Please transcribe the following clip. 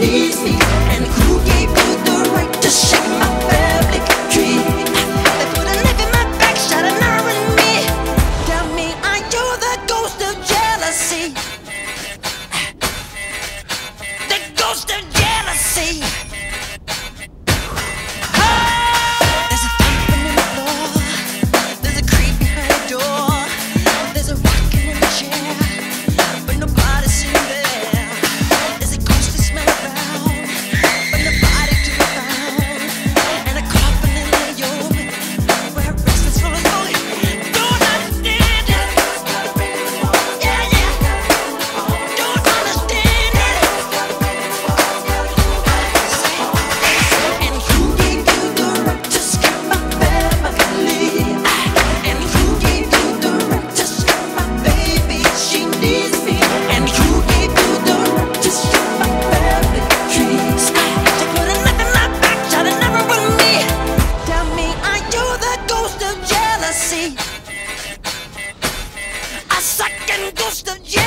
needs me and who gets? Jealousy.